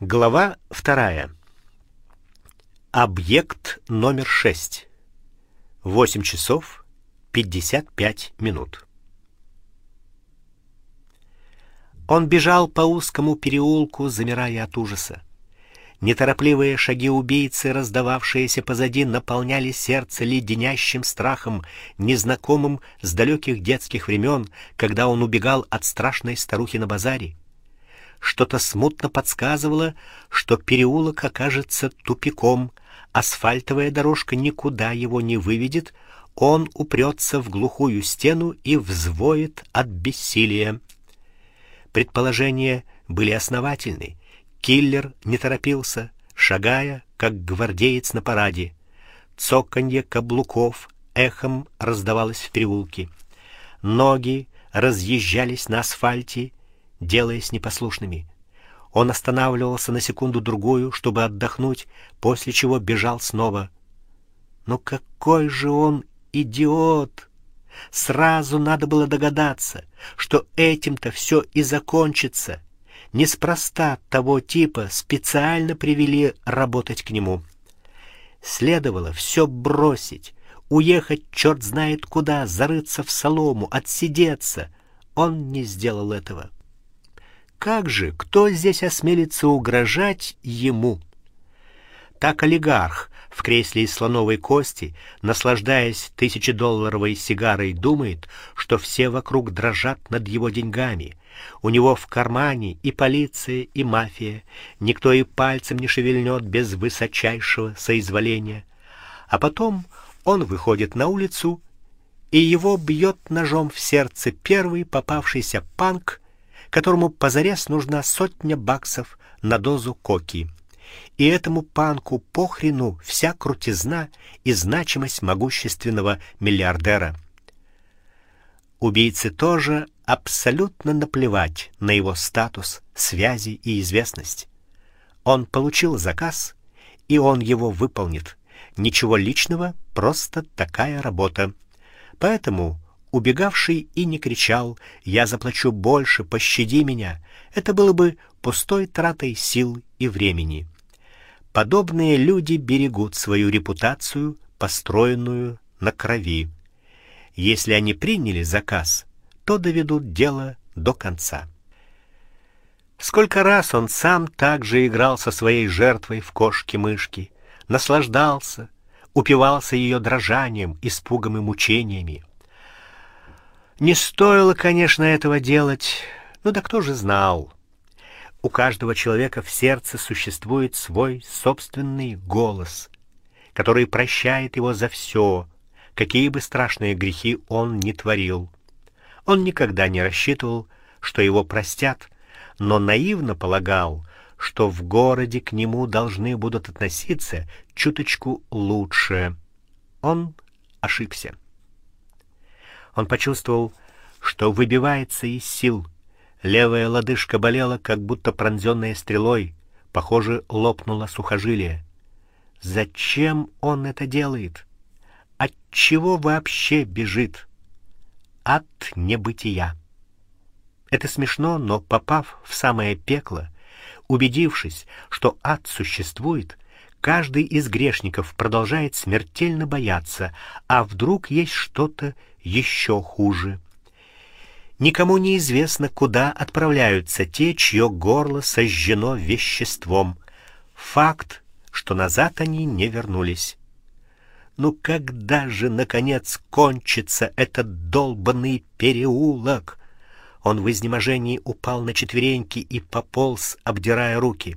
Глава вторая. Объект номер 6. 8 часов 55 минут. Он бежал по узкому переулку, замирая от ужаса. Неторопливые шаги убийцы, раздававшиеся позади, наполняли сердце леденящим страхом, незнакомым с далеких детских времен, когда он убегал от страшной старухи на базаре что-то смутно подсказывало, что переулок окажется тупиком, асфальтовая дорожка никуда его не выведет, он упрется в глухую стену и взвоет от бессилия. Предположения были основательны. Киллер не торопился, шагая, как гвардеец на параде. Цоканье каблуков эхом раздавалось в переулке. Ноги разъезжались на асфальте, делаясь непослушными. Он останавливался на секунду-другую, чтобы отдохнуть, после чего бежал снова. Но какой же он идиот! Сразу надо было догадаться, что этим-то все и закончится. Неспроста того типа специально привели работать к нему. Следовало все бросить, уехать черт знает куда, зарыться в солому, отсидеться. Он не сделал этого. Как же, кто здесь осмелится угрожать ему? Так олигарх в кресле из слоновой кости, наслаждаясь тысячедолларовой сигарой, думает, что все вокруг дрожат над его деньгами. У него в кармане и полиция, и мафия. Никто и пальцем не шевельнет без высочайшего соизволения. А потом он выходит на улицу, и его бьет ножом в сердце первый попавшийся панк которому позарез нужна сотня баксов на дозу коки. И этому панку похрену вся крутизна и значимость могущественного миллиардера. Убийце тоже абсолютно наплевать на его статус, связи и известность. Он получил заказ, и он его выполнит. Ничего личного, просто такая работа. Поэтому убегавший и не кричал: "Я заплачу больше, пощади меня". Это было бы пустой тратой сил и времени. Подобные люди берегут свою репутацию, построенную на крови. Если они приняли заказ, то доведут дело до конца. Сколько раз он сам также играл со своей жертвой в кошки-мышки, наслаждался, упивался ее дрожанием, испугом и мучениями. Не стоило, конечно, этого делать, но да кто же знал? У каждого человека в сердце существует свой собственный голос, который прощает его за все, какие бы страшные грехи он ни творил. Он никогда не рассчитывал, что его простят, но наивно полагал, что в городе к нему должны будут относиться чуточку лучше. Он ошибся. Он почувствовал, что выбивается из сил. Левая лодыжка болела, как будто пронзенная стрелой, похоже, лопнуло сухожилие. Зачем он это делает? От чего вообще бежит? От небытия. Это смешно, но попав в самое пекло, убедившись, что ад существует, каждый из грешников продолжает смертельно бояться, а вдруг есть что-то еще хуже. Никому не известно, куда отправляются те, чье горло сожжено веществом. Факт, что назад они не вернулись. Ну когда же наконец кончится этот долбанный переулок? Он в изнеможении упал на четвереньки и пополз, обдирая руки.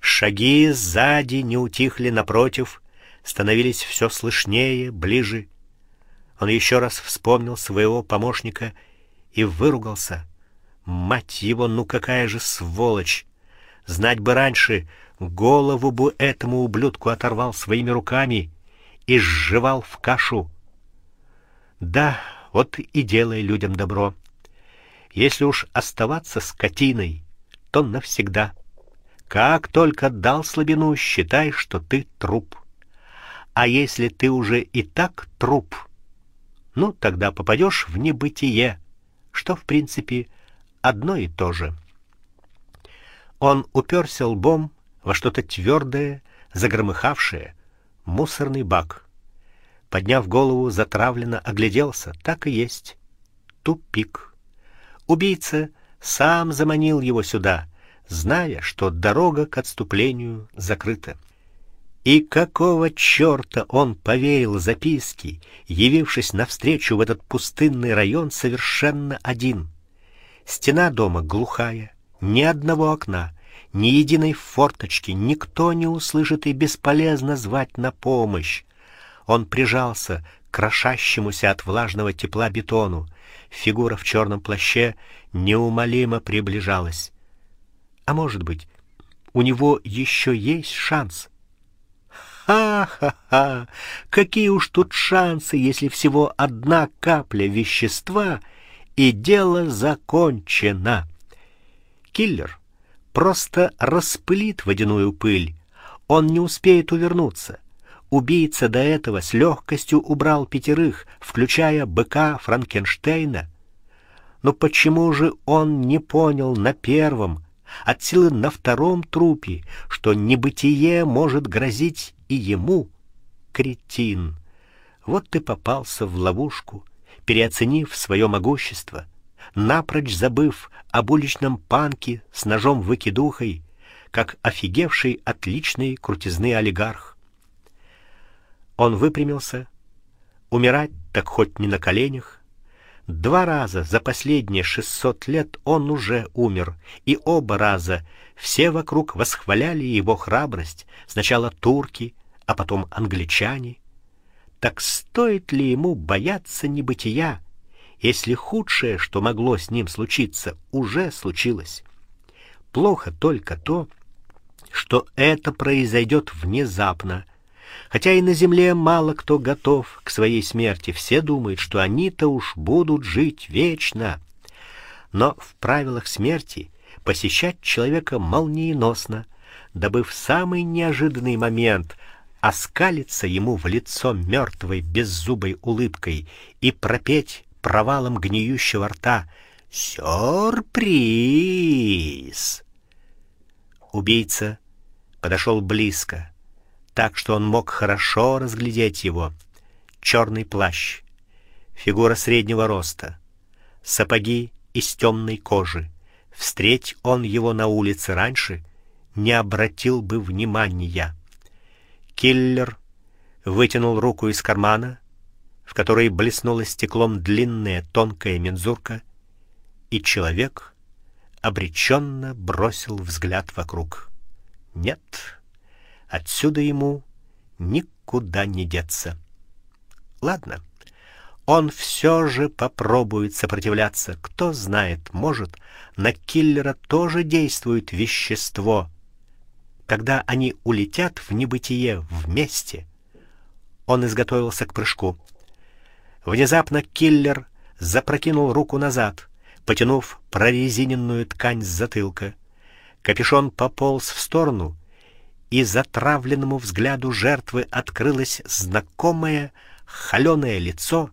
Шаги сзади не утихли напротив, становились все слышнее, ближе. Он еще раз вспомнил своего помощника и выругался. Мать его, ну какая же сволочь! Знать бы раньше, голову бы этому ублюдку оторвал своими руками и сживал в кашу. Да, вот и делай людям добро. Если уж оставаться скотиной, то навсегда. Как только дал слабину, считай, что ты труп. А если ты уже и так труп, ну тогда попадешь в небытие, что в принципе одно и то же. Он уперся лбом во что-то твердое, загромыхавшее, мусорный бак. Подняв голову, затравленно огляделся. Так и есть. Тупик. Убийца сам заманил его сюда, зная, что дорога к отступлению закрыта. И какого чёрта он поверил записке, явившись навстречу в этот пустынный район совершенно один? Стена дома глухая, ни одного окна, ни единой форточки, никто не услышит и бесполезно звать на помощь. Он прижался к крошащемуся от влажного тепла бетону. Фигура в черном плаще неумолимо приближалась. А может быть, у него еще есть шанс? Ха-ха-ха! Какие уж тут шансы, если всего одна капля вещества, и дело закончено. Киллер просто распылит водяную пыль. Он не успеет увернуться. Убийца до этого с легкостью убрал пятерых, включая быка Франкенштейна. Но почему же он не понял на первом, от силы на втором трупе, что небытие может грозить и ему, кретин. Вот ты попался в ловушку, переоценив свое могущество, напрочь забыв об уличном панке с ножом-выкидухой, как офигевший отличный крутизны олигарх. Он выпрямился, умирать так хоть не на коленях. Два раза за последние шестьсот лет он уже умер, и оба раза все вокруг восхваляли его храбрость, сначала турки, а потом англичане. Так стоит ли ему бояться небытия, если худшее, что могло с ним случиться, уже случилось? Плохо только то, что это произойдет внезапно. Хотя и на земле мало кто готов к своей смерти, все думают, что они-то уж будут жить вечно. Но в правилах смерти посещать человека молниеносно, дабы в самый неожиданный момент оскалиться ему в лицо мертвой беззубой улыбкой и пропеть провалом гниющего рта: "Сюрприз!" Убийца подошел близко, так что он мог хорошо разглядеть его. Черный плащ, фигура среднего роста, сапоги из темной кожи. Встреть он его на улице раньше, не обратил бы внимания. Киллер вытянул руку из кармана, в которой блеснула стеклом длинная тонкая мензурка, и человек обреченно бросил взгляд вокруг. Нет, отсюда ему никуда не деться. Ладно. Он все же попробует сопротивляться. Кто знает, может, на киллера тоже действует вещество, когда они улетят в небытие вместе. Он изготовился к прыжку. Внезапно киллер запрокинул руку назад, потянув прорезиненную ткань с затылка. Капюшон пополз в сторону, и затравленному взгляду жертвы открылось знакомое холеное лицо,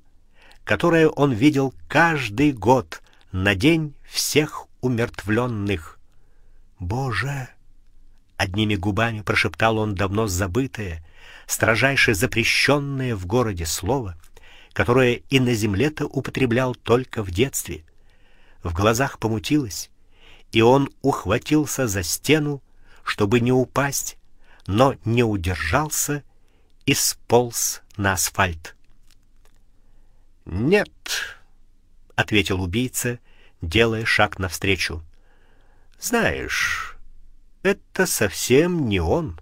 которое он видел каждый год на день всех умертвленных. Боже, одними губами прошептал он давно забытое, строжайше запрещенное в городе слово, которое и на земле-то употреблял только в детстве. В глазах помутилось, и он ухватился за стену, чтобы не упасть, но не удержался и сполз на асфальт. "Нет", ответил убийца, делая шаг навстречу. "Знаешь, это совсем не он.